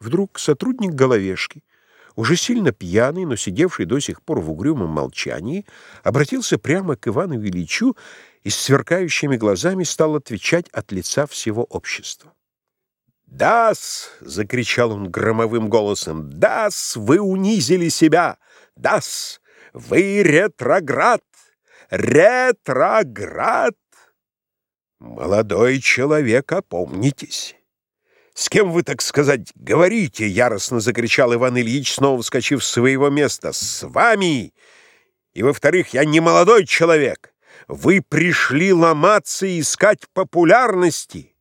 Вдруг сотрудник головешки, уже сильно пьяный, но сидевший до сих пор в угрюмом молчании, обратился прямо к Ивану Величу и с сверкающими глазами стал отвечать от лица всего общества. «Да-с!» — закричал он громовым голосом. «Да-с! Вы унизили себя! Да-с! Вы ретроград! Ретроград! Молодой человек, опомнитесь!» «С кем вы, так сказать, говорите?» — яростно закричал Иван Ильич, снова вскочив с своего места. «С вами! И, во-вторых, я не молодой человек. Вы пришли ломаться и искать популярности».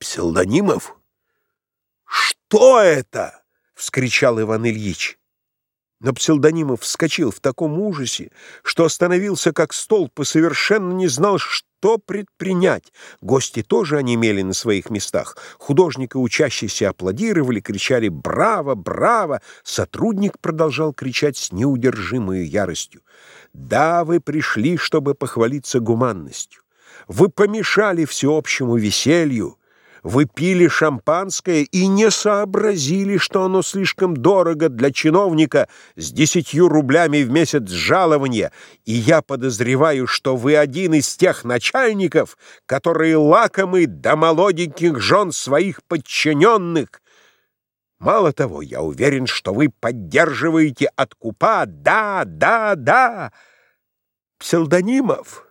«Псевдонимов? Что это?» — вскричал Иван Ильич. Но Псилдонимов вскочил в таком ужасе, что остановился как столб и совершенно не знал, что предпринять. Гости тоже онемели на своих местах. Художник и учащиеся аплодировали, кричали «Браво! Браво!». Сотрудник продолжал кричать с неудержимой яростью. «Да, вы пришли, чтобы похвалиться гуманностью. Вы помешали всеобщему веселью». Вы пили шампанское и не сообразили, что оно слишком дорого для чиновника с десятью рублями в месяц жалования, и я подозреваю, что вы один из тех начальников, которые лакомы до молоденьких жен своих подчиненных. Мало того, я уверен, что вы поддерживаете откупа. Да, да, да. Псевдонимов...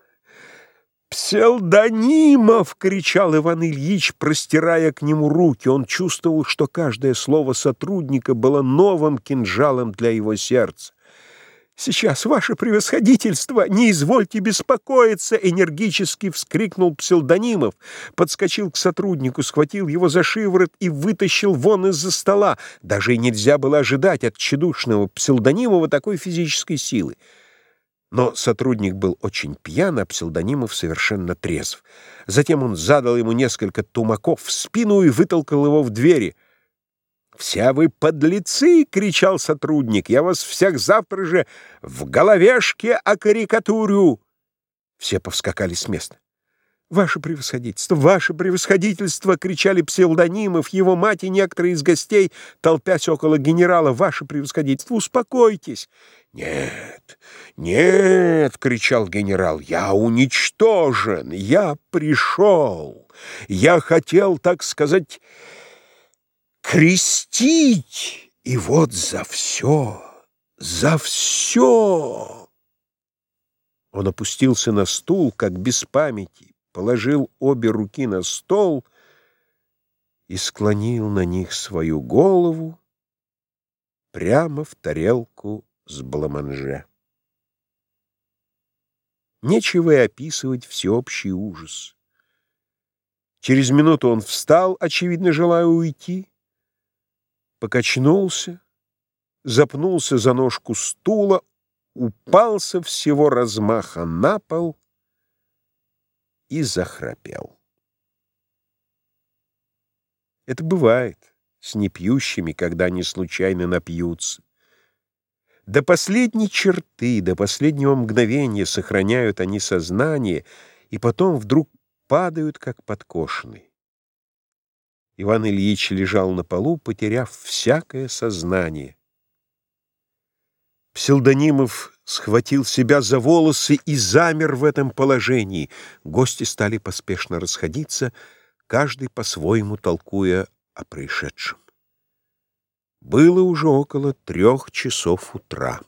«Псевдонимов!» — кричал Иван Ильич, простирая к нему руки. Он чувствовал, что каждое слово сотрудника было новым кинжалом для его сердца. «Сейчас, ваше превосходительство, не извольте беспокоиться!» — энергически вскрикнул Псевдонимов, подскочил к сотруднику, схватил его за шиворот и вытащил вон из-за стола. Даже и нельзя было ожидать от тщедушного Псевдонимова такой физической силы. Но сотрудник был очень пьян, а псевдонимов совершенно трезв. Затем он задал ему несколько тумаков в спину и вытолкал его в двери. «Вся вы подлецы!» — кричал сотрудник. «Я вас всех завтра же в головешке окарикатурю!» Все повскакали с места. «Ваше превосходительство! Ваше превосходительство!» — кричали псевдонимов, его мать и некоторые из гостей, толпясь около генерала. «Ваше превосходительство! Успокойтесь!» «Нет, нет!» — кричал генерал. «Я уничтожен! Я пришел! Я хотел, так сказать, крестить! И вот за все, за все!» Он опустился на стул, как без памяти, положил обе руки на стол и склонил на них свою голову прямо в тарелку с бламанже. Нечего и описывать всеобщий ужас. Через минуту он встал, очевидно, желая уйти, покачнулся, запнулся за ножку стула, упался всего размаха на пол и захрапел. Это бывает с непьющими, когда они случайно напьются. До последней черты, до последнего мгновения сохраняют они сознание и потом вдруг падают, как подкошенный. Иван Ильич лежал на полу, потеряв всякое сознание. Псилдонимов схватил себя за волосы и замер в этом положении. Гости стали поспешно расходиться, каждый по-своему толкуя о происшедшем. Было уже около трех часов утра.